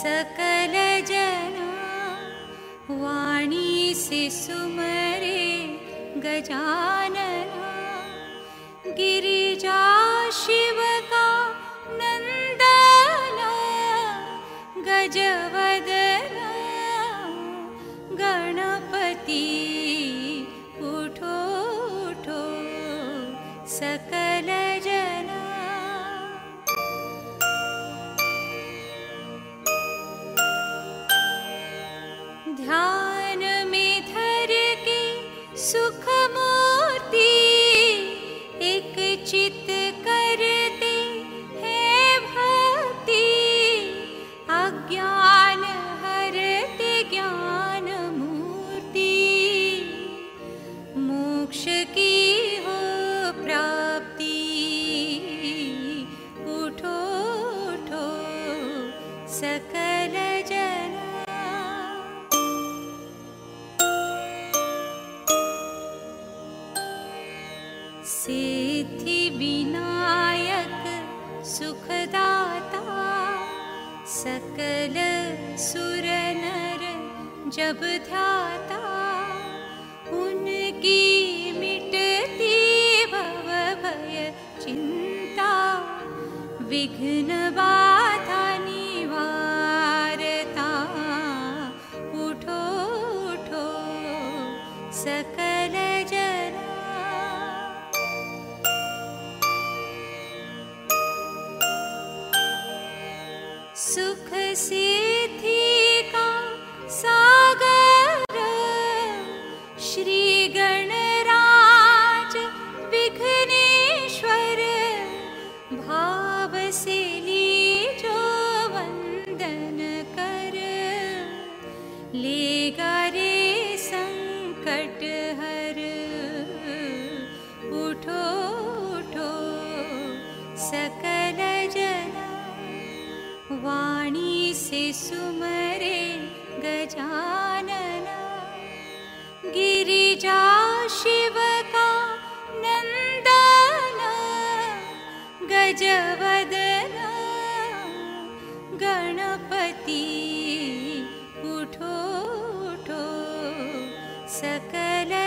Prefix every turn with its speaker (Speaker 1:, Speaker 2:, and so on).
Speaker 1: सकलजना वाणी C सुमरि गजान गिरिजा शिवका नन्दजव ध्यान में धर के सुख मूर्ति एक चित करते हैं भक्ति। अज्ञान हरते ज्ञान मूर्ति मोक्ष की हो प्राप्ति। उठो उठो सकल जना सिद्धि विनायक सुखदाता सकल सुर नर जब ध्याता। उनकी मिटती भव भय चिंता विघ्न बाधा निवारता। उठो उठो सकल जना सुख सिद्धि का सागर श्री गणराज विघ्नेश्वर भाव से लीजो वंदन कर। लेगा रे संकट हर। उठो उठो सकल से सुमरे गजानना। गिरिजा शिव का नन्दना गजवदना। गणपति उठो उठो। सकल